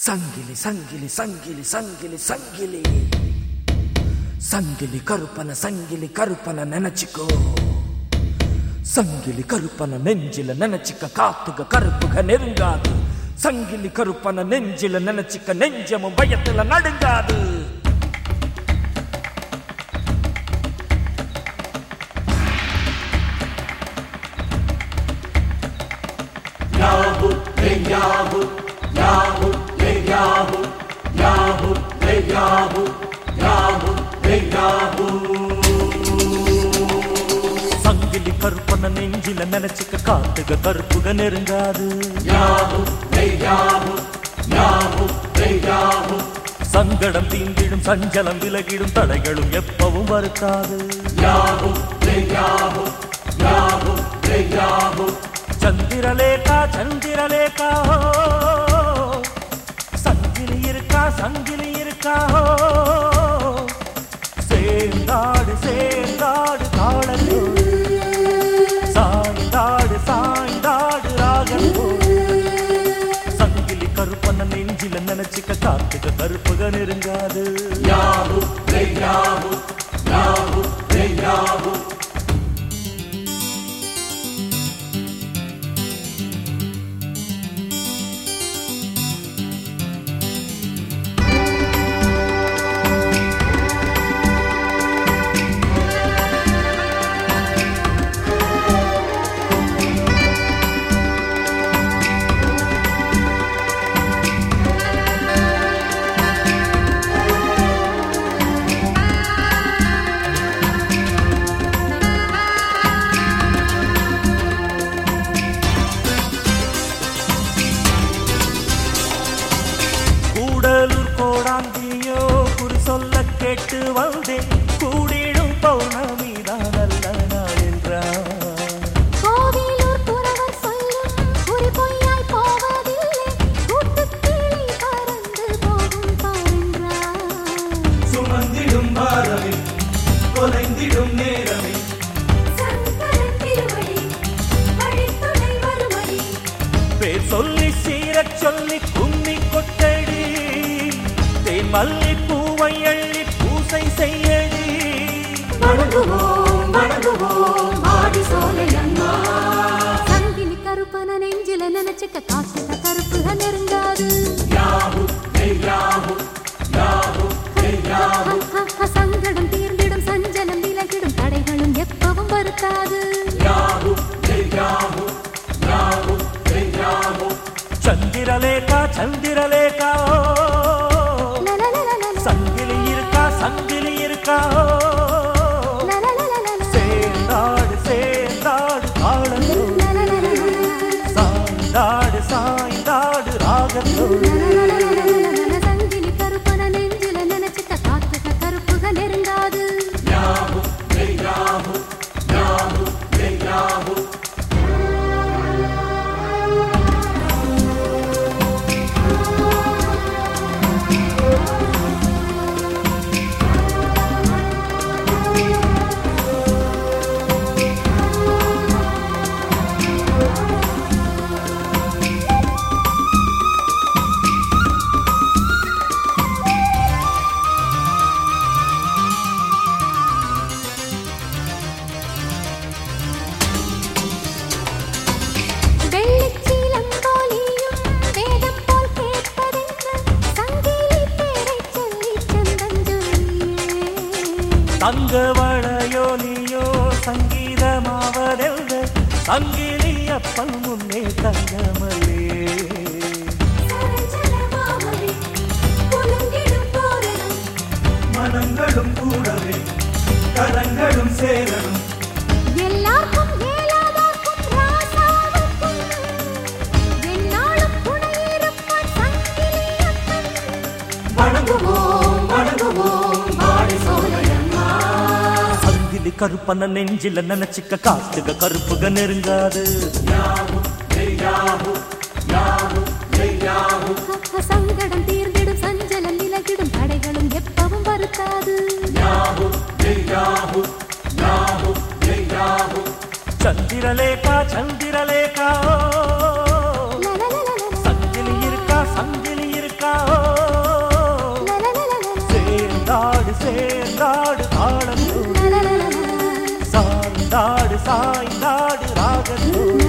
சங்கிலி சங்கிலி சங்கிலி சங்கிலி சங்கிலி சங்கிலி கருப்பன சங்கிலி கருப்பன நினைச்சுக்கோ சங்கிலி கருப்பன நெஞ்சில நினைச்சுக்க காத்துக கருப்புக நெருங்காது சங்கிலி கருப்பன நெஞ்சில நினைச்சுக்க நெஞ்சமும் பயத்துல நடுங்காது சங்கிலி நெஞ்சில நினைச்சுக்க காத்துக கருப்புக நெருங்காது. சங்கடம் தீங்கிடும் சஞ்சலம் விலகிடும் தடைகளும் எப்பவும் வருத்தாது. சந்திரலேகா சந்திரலேகா நெஞ்சில நினைச்சுக்க காத்துக்க கருப்புக நெருங்காது. கூடலூர் தொலைந்திடும் நேரமே சங்கரன் திருவடி வழித்துணை வருமடி பேர் சொல்லி சீரச் சொல்லி கும்மி கொட்டடி தேன் மல்லி சந்திரலேகா சந்திரலேகா சங்கிலி இருக்கா சங்கிலி இருக்கா சேர்ந்தாடு சேர்ந்தாடு லலலலலல, சாய்ந்தாடு சாய்ந்தாடு ராகத்தோ. தங்க வளையோலியோ சங்கீதமாவதெல்ல சங்கிலி அப்பன் முன்னே தங்கமலே மனங்களும் கூடவே கரங்களும் சேரணும். இது கருப்பன நெஞ்சில நினைச்சுக்க காத்துக கருப்புக நெருங்காது. சங்கடம் தீர்ந்திடும் சஞ்சலம் விலகிடும் தடைகளும் எப்பவும் வருத்தாது. சந்திரலேகா சந்திரலேகா சங்கிலி இருக்கா சங்கிலி இருக்கா சேர்ந்தாடு சேர்ந்தாடு ஆ. சாய்ந்தாடு ராகத்தோடு.